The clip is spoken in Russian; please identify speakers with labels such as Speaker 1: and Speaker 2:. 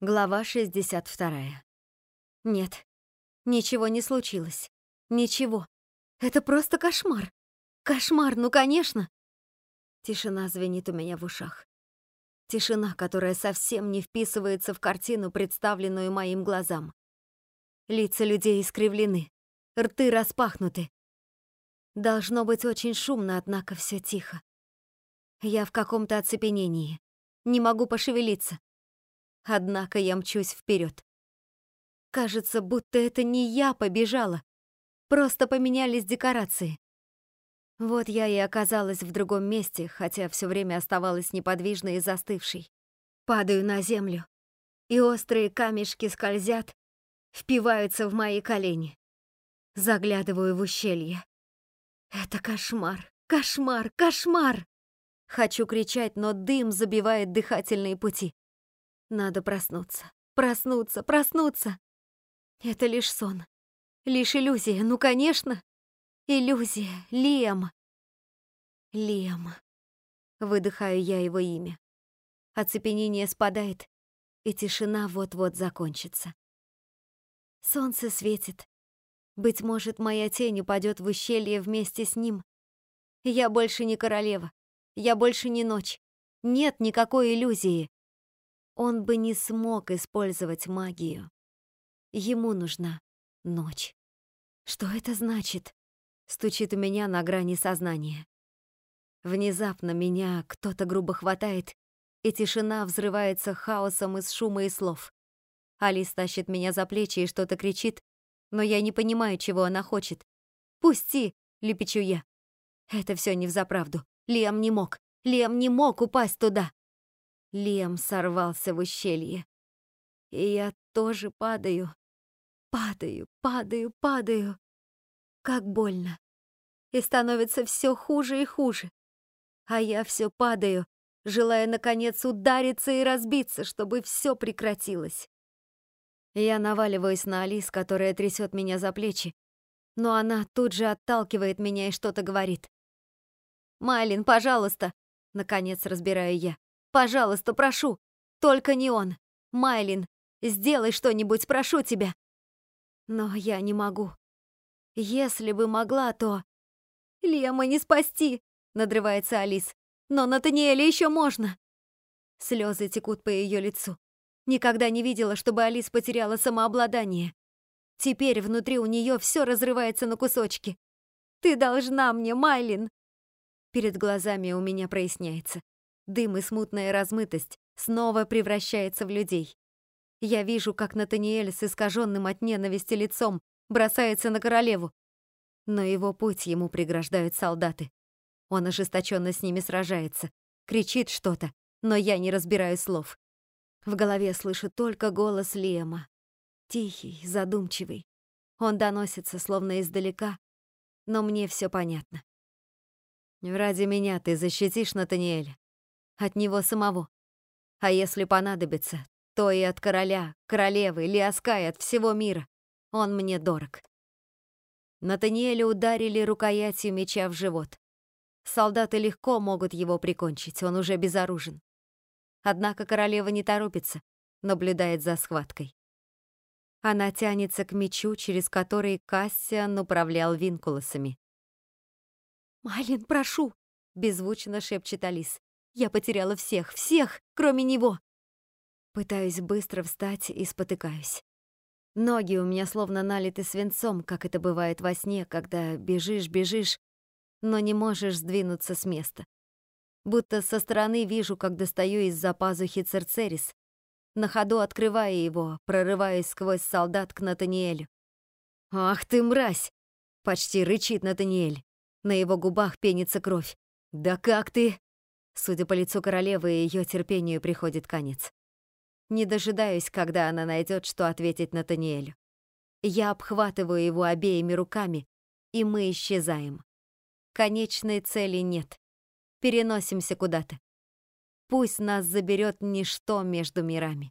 Speaker 1: Глава 62. Нет, ничего не случилось. Ничего. Это просто кошмар. Кошмар, ну конечно. Тишина звенит у меня в ушах. Тишина, которая совсем не вписывается в картину, представленную моим глазам. Лица людей искривлены, рты распахнуты. Должно быть очень шумно, однако все тихо. Я в каком-то оцепенении. Не могу пошевелиться. Однако я мчусь вперед. Кажется, будто это не я побежала. Просто поменялись декорации. Вот я и оказалась в другом месте, хотя все время оставалась неподвижной и застывшей. Падаю на землю, и острые камешки скользят, впиваются в мои колени. Заглядываю в ущелье. Это кошмар, кошмар, кошмар! Хочу кричать, но дым забивает дыхательные пути. Надо проснуться, проснуться, проснуться. Это лишь сон. Лишь иллюзия, ну, конечно. Иллюзия, Лиам. Лиам. Выдыхаю я его имя. Оцепенение спадает, и тишина вот-вот закончится. Солнце светит. Быть может, моя тень упадет в ущелье вместе с ним. Я больше не королева. Я больше не ночь. Нет никакой иллюзии он бы не смог использовать магию. Ему нужна ночь. Что это значит? Стучит у меня на грани сознания. Внезапно меня кто-то грубо хватает, и тишина взрывается хаосом из шума и слов. Алис тащит меня за плечи и что-то кричит, но я не понимаю, чего она хочет. «Пусти!» — лепечу я. Это все не взаправду. Лиам не мог. Лиам не мог упасть туда. Лем сорвался в ущелье. И я тоже падаю. Падаю, падаю, падаю. Как больно. И становится все хуже и хуже. А я все падаю, желая, наконец, удариться и разбиться, чтобы все прекратилось. Я наваливаюсь на Алис, которая трясет меня за плечи, но она тут же отталкивает меня и что-то говорит. «Майлин, пожалуйста!» — наконец разбираю я. Пожалуйста, прошу. Только не он. Майлин, сделай что-нибудь, прошу тебя. Но я не могу. Если бы могла, то... Лема не спасти, надрывается Алис. Но Натаниэля еще можно. Слезы текут по ее лицу. Никогда не видела, чтобы Алис потеряла самообладание. Теперь внутри у нее все разрывается на кусочки. Ты должна мне, Майлин. Перед глазами у меня проясняется. Дым и смутная размытость снова превращается в людей. Я вижу, как Натаниэль с искаженным от ненависти лицом бросается на королеву. Но его путь ему преграждают солдаты. Он ожесточенно с ними сражается, кричит что-то, но я не разбираю слов. В голове слышу только голос Лиэма. Тихий, задумчивый. Он доносится словно издалека, но мне все понятно. «Ради меня ты защитишь Натаниэля?» От него самого. А если понадобится, то и от короля, королевы, Лиаскай, от всего мира. Он мне дорог. Натаниэля ударили рукоятью меча в живот. Солдаты легко могут его прикончить, он уже безоружен. Однако королева не торопится, наблюдает за схваткой. Она тянется к мечу, через который Кассиан управлял винкулосами. «Майлин, прошу!» — беззвучно шепчет Алис. Я потеряла всех, всех, кроме него. Пытаюсь быстро встать и спотыкаюсь. Ноги у меня словно налиты свинцом, как это бывает во сне, когда бежишь, бежишь, но не можешь сдвинуться с места. Будто со стороны вижу, как достаю из-за пазухи Церцерис, на ходу открывая его, прорываясь сквозь солдат к Натаниэлю. «Ах ты, мразь!» — почти рычит Натаниэль. На его губах пенится кровь. «Да как ты...» Судя по лицу королевы, ее терпению приходит конец. Не дожидаюсь, когда она найдет, что ответить Натаниэлю. Я обхватываю его обеими руками, и мы исчезаем. Конечной цели нет. Переносимся куда-то. Пусть нас заберет ничто между мирами.